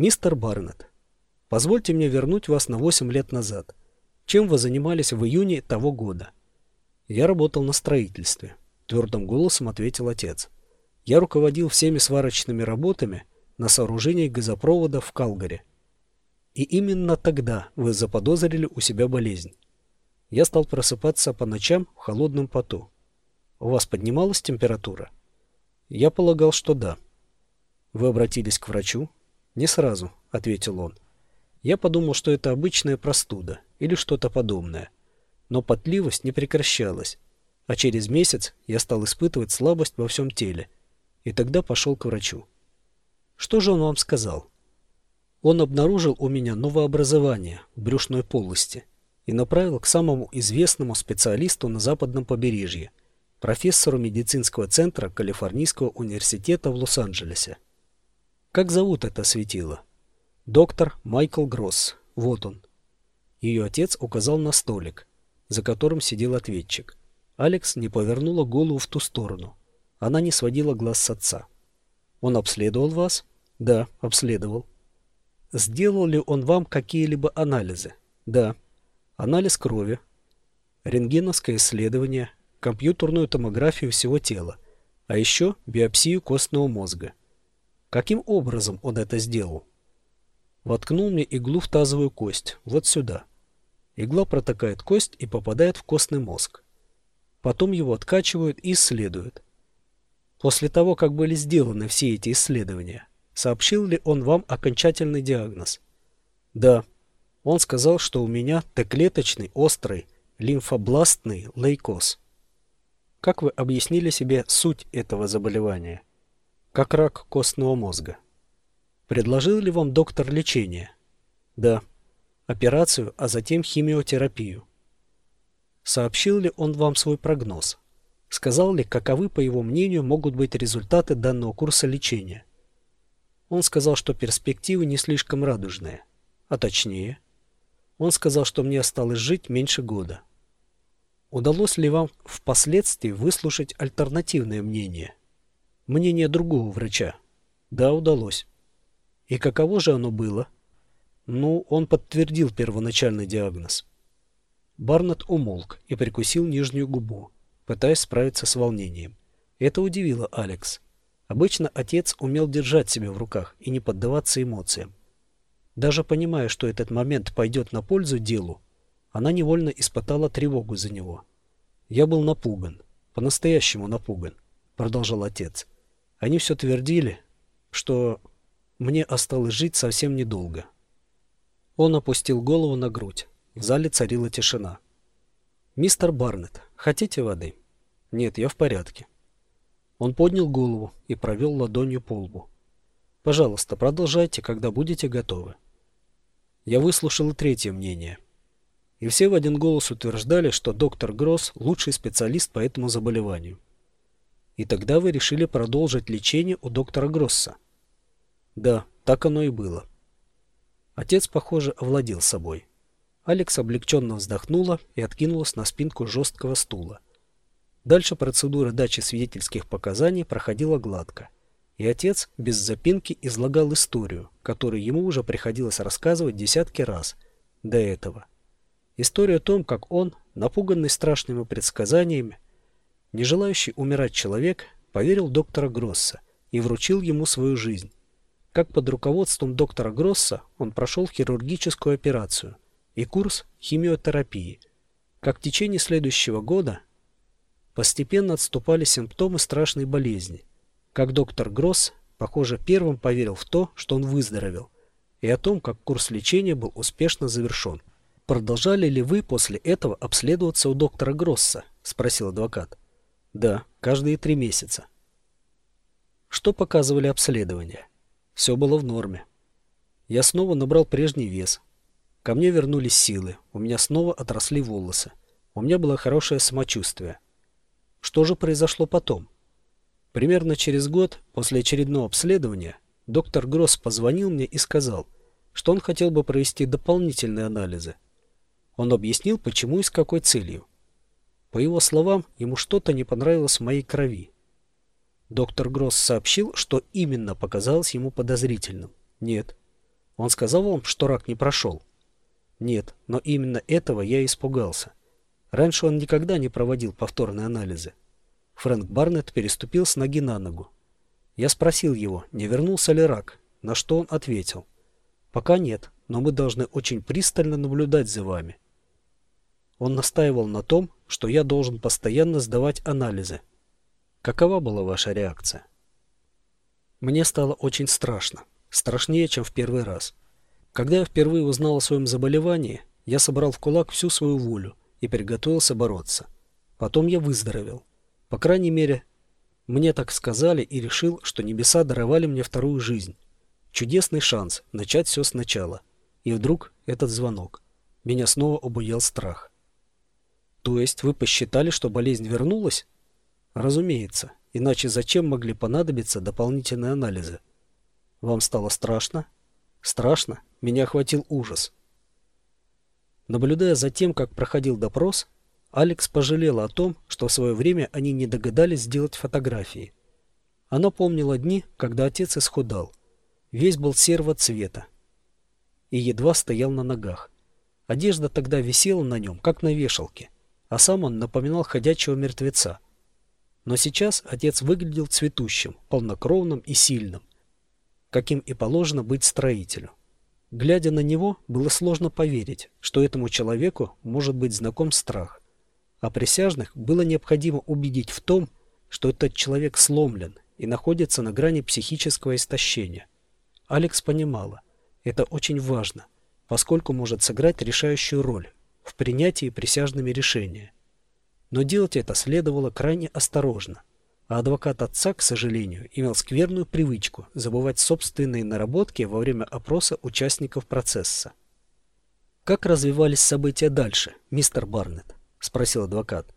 Мистер Барнетт, позвольте мне вернуть вас на 8 лет назад. Чем вы занимались в июне того года? Я работал на строительстве, твердым голосом ответил отец. Я руководил всеми сварочными работами на сооружении газопровода в Калгари. И именно тогда вы заподозрили у себя болезнь. Я стал просыпаться по ночам в холодном поту. У вас поднималась температура? Я полагал, что да. Вы обратились к врачу? Не сразу, ответил он. Я подумал, что это обычная простуда или что-то подобное. Но потливость не прекращалась, а через месяц я стал испытывать слабость во всем теле, и тогда пошел к врачу. Что же он вам сказал? Он обнаружил у меня новообразование в брюшной полости и направил к самому известному специалисту на западном побережье, профессору медицинского центра Калифорнийского университета в Лос-Анджелесе. Как зовут это светило? Доктор Майкл Гросс. Вот он. Ее отец указал на столик, за которым сидел ответчик. Алекс не повернула голову в ту сторону. Она не сводила глаз с отца. «Он обследовал вас?» «Да, обследовал». «Сделал ли он вам какие-либо анализы?» «Да». «Анализ крови?» «Рентгеновское исследование?» «Компьютерную томографию всего тела?» «А еще биопсию костного мозга?» «Каким образом он это сделал?» «Воткнул мне иглу в тазовую кость, вот сюда». Игла протыкает кость и попадает в костный мозг. Потом его откачивают и исследуют. После того, как были сделаны все эти исследования, сообщил ли он вам окончательный диагноз? Да. Он сказал, что у меня Т-клеточный острый лимфобластный лейкоз. Как вы объяснили себе суть этого заболевания? Как рак костного мозга. Предложил ли вам доктор лечение? Да операцию, а затем химиотерапию. Сообщил ли он вам свой прогноз? Сказал ли, каковы, по его мнению, могут быть результаты данного курса лечения? Он сказал, что перспективы не слишком радужные. А точнее, он сказал, что мне осталось жить меньше года. Удалось ли вам впоследствии выслушать альтернативное мнение? Мнение другого врача? Да, удалось. И каково же оно было? Ну, он подтвердил первоначальный диагноз. Барнетт умолк и прикусил нижнюю губу, пытаясь справиться с волнением. Это удивило Алекс. Обычно отец умел держать себя в руках и не поддаваться эмоциям. Даже понимая, что этот момент пойдет на пользу делу, она невольно испытала тревогу за него. «Я был напуган, по-настоящему напуган», — продолжал отец. «Они все твердили, что мне осталось жить совсем недолго». Он опустил голову на грудь. В зале царила тишина. «Мистер Барнетт, хотите воды?» «Нет, я в порядке». Он поднял голову и провел ладонью по лбу. «Пожалуйста, продолжайте, когда будете готовы». Я выслушал третье мнение. И все в один голос утверждали, что доктор Гросс – лучший специалист по этому заболеванию. И тогда вы решили продолжить лечение у доктора Гросса? Да, так оно и было. Отец, похоже, овладел собой. Алекс облегченно вздохнула и откинулась на спинку жесткого стула. Дальше процедура дачи свидетельских показаний проходила гладко. И отец без запинки излагал историю, которую ему уже приходилось рассказывать десятки раз до этого. История о том, как он, напуганный страшными предсказаниями, не желающий умирать человек, поверил доктора Гросса и вручил ему свою жизнь, как под руководством доктора Гросса он прошел хирургическую операцию и курс химиотерапии. Как в течение следующего года постепенно отступали симптомы страшной болезни. Как доктор Гросс, похоже, первым поверил в то, что он выздоровел, и о том, как курс лечения был успешно завершен. «Продолжали ли вы после этого обследоваться у доктора Гросса?» – спросил адвокат. «Да, каждые три месяца». Что показывали обследования? Все было в норме. Я снова набрал прежний вес. Ко мне вернулись силы, у меня снова отросли волосы. У меня было хорошее самочувствие. Что же произошло потом? Примерно через год после очередного обследования доктор Гросс позвонил мне и сказал, что он хотел бы провести дополнительные анализы. Он объяснил, почему и с какой целью. По его словам, ему что-то не понравилось в моей крови. Доктор Гросс сообщил, что именно показалось ему подозрительным. Нет. Он сказал вам, что рак не прошел? Нет, но именно этого я испугался. Раньше он никогда не проводил повторные анализы. Фрэнк Барнетт переступил с ноги на ногу. Я спросил его, не вернулся ли рак, на что он ответил. Пока нет, но мы должны очень пристально наблюдать за вами. Он настаивал на том, что я должен постоянно сдавать анализы. Какова была ваша реакция? Мне стало очень страшно. Страшнее, чем в первый раз. Когда я впервые узнал о своем заболевании, я собрал в кулак всю свою волю и приготовился бороться. Потом я выздоровел. По крайней мере, мне так сказали и решил, что небеса даровали мне вторую жизнь. Чудесный шанс начать все сначала. И вдруг этот звонок. Меня снова обуял страх. То есть вы посчитали, что болезнь вернулась? Разумеется. Иначе зачем могли понадобиться дополнительные анализы? Вам стало страшно? Страшно? Меня охватил ужас. Наблюдая за тем, как проходил допрос, Алекс пожалела о том, что в свое время они не догадались сделать фотографии. Она помнила дни, когда отец исхудал. Весь был серого цвета и едва стоял на ногах. Одежда тогда висела на нем, как на вешалке, а сам он напоминал ходячего мертвеца. Но сейчас отец выглядел цветущим, полнокровным и сильным, каким и положено быть строителю. Глядя на него, было сложно поверить, что этому человеку может быть знаком страх а присяжных было необходимо убедить в том, что этот человек сломлен и находится на грани психического истощения. Алекс понимала, это очень важно, поскольку может сыграть решающую роль принятии присяжными решения. Но делать это следовало крайне осторожно, а адвокат отца, к сожалению, имел скверную привычку забывать собственные наработки во время опроса участников процесса. Как развивались события дальше, мистер Барнетт? — спросил адвокат.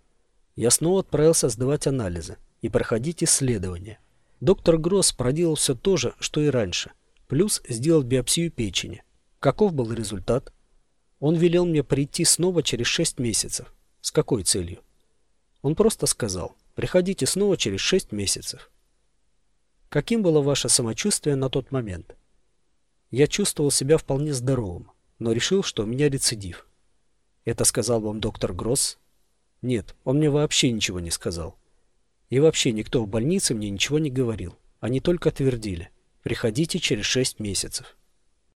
Я снова отправился сдавать анализы и проходить исследования. Доктор Гросс проделал все то же, что и раньше, плюс сделал биопсию печени. Каков был результат? Он велел мне прийти снова через 6 месяцев. С какой целью? Он просто сказал, приходите снова через 6 месяцев. Каким было ваше самочувствие на тот момент? Я чувствовал себя вполне здоровым, но решил, что у меня рецидив. Это сказал вам доктор Гросс? Нет, он мне вообще ничего не сказал. И вообще никто в больнице мне ничего не говорил. Они только твердили. Приходите через шесть месяцев.